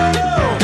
go.